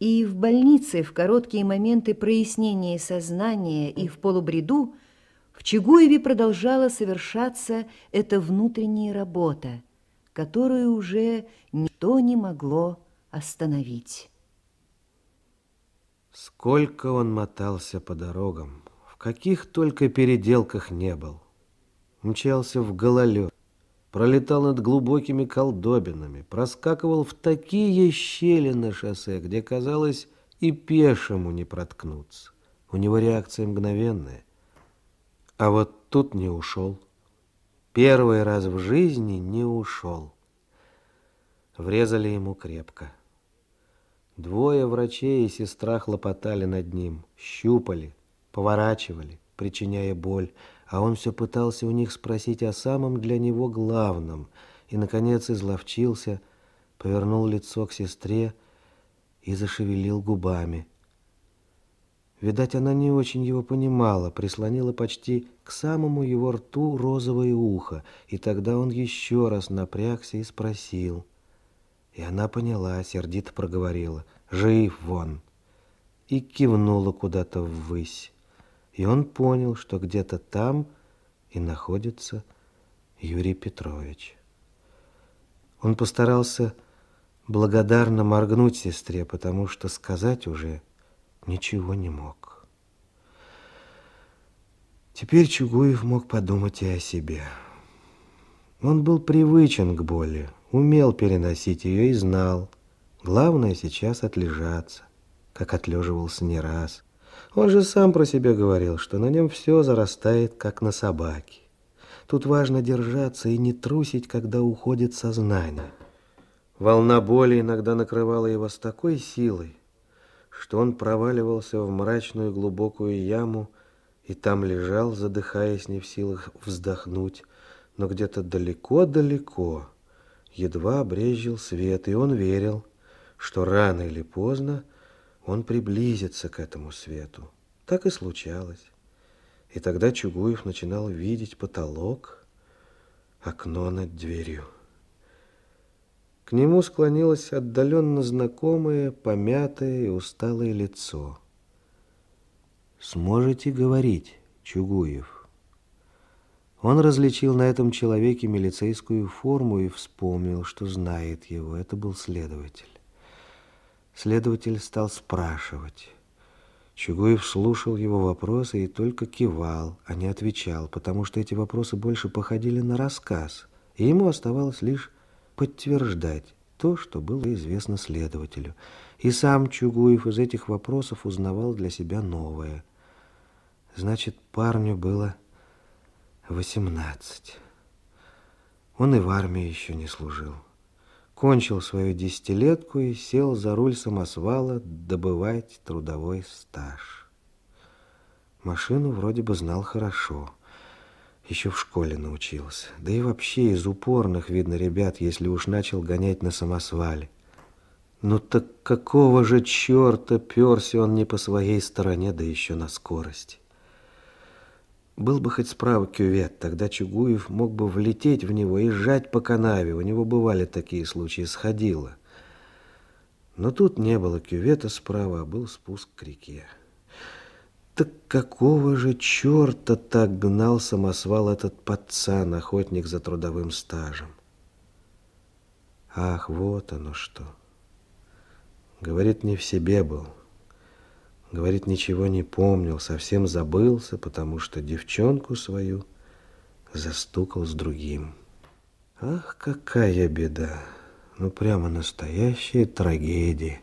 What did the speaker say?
И в больнице в короткие моменты прояснения сознания и в полубреду в Чугуеве продолжала совершаться эта внутренняя работа, которую уже никто не могло остановить. Сколько он мотался по дорогам, в каких только переделках не был. Мчался в гололед, пролетал над глубокими колдобинами, проскакивал в такие щели на шоссе, где, казалось, и пешему не проткнуться. У него реакция мгновенная. А вот тут не ушел. Первый раз в жизни не ушел. Врезали ему крепко. Двое врачей и сестра хлопотали над ним, щупали, поворачивали, причиняя боль, а он все пытался у них спросить о самом для него главном и, наконец, изловчился, повернул лицо к сестре и зашевелил губами. Видать, она не очень его понимала, прислонила почти к самому его рту розовое ухо, и тогда он еще раз напрягся и спросил. И она поняла, сердито проговорила, «Жив вон!» и кивнула куда-то ввысь и он понял, что где-то там и находится Юрий Петрович. Он постарался благодарно моргнуть сестре, потому что сказать уже ничего не мог. Теперь Чугуев мог подумать и о себе. Он был привычен к боли, умел переносить ее и знал. Главное сейчас отлежаться, как отлеживался не раз – он же сам про себя говорил, что на нем все зарастает, как на собаке. Тут важно держаться и не трусить, когда уходит сознание. Волна боли иногда накрывала его с такой силой, что он проваливался в мрачную глубокую яму и там лежал, задыхаясь, не в силах вздохнуть, но где-то далеко-далеко едва брезжил свет, и он верил, что рано или поздно он приблизится к этому свету. Так и случалось. И тогда Чугуев начинал видеть потолок, окно над дверью. К нему склонилось отдаленно знакомое, помятое и усталое лицо. «Сможете говорить, Чугуев?» Он различил на этом человеке милицейскую форму и вспомнил, что знает его. Это был следователь. Следователь стал спрашивать. Чугуев слушал его вопросы и только кивал, а не отвечал, потому что эти вопросы больше походили на рассказ, и ему оставалось лишь подтверждать то, что было известно следователю. И сам Чугуев из этих вопросов узнавал для себя новое. Значит, парню было восемнадцать. Он и в армии еще не служил кончил свою десятилетку и сел за руль самосвала добывать трудовой стаж. Машину вроде бы знал хорошо, еще в школе научился. Да и вообще из упорных, видно, ребят, если уж начал гонять на самосвале. Ну так какого же черта перся он не по своей стороне, да еще на скорости? Был бы хоть справа кювет, тогда Чугуев мог бы влететь в него и сжать по канаве. У него бывали такие случаи, сходило. Но тут не было кювета справа, а был спуск к реке. Так какого же черта так гнал самосвал этот пацан, охотник за трудовым стажем? Ах, вот оно что. Говорит, не в себе был. Говорит, ничего не помнил, совсем забылся, потому что девчонку свою застукал с другим. Ах, какая беда! Ну, прямо настоящая трагедия.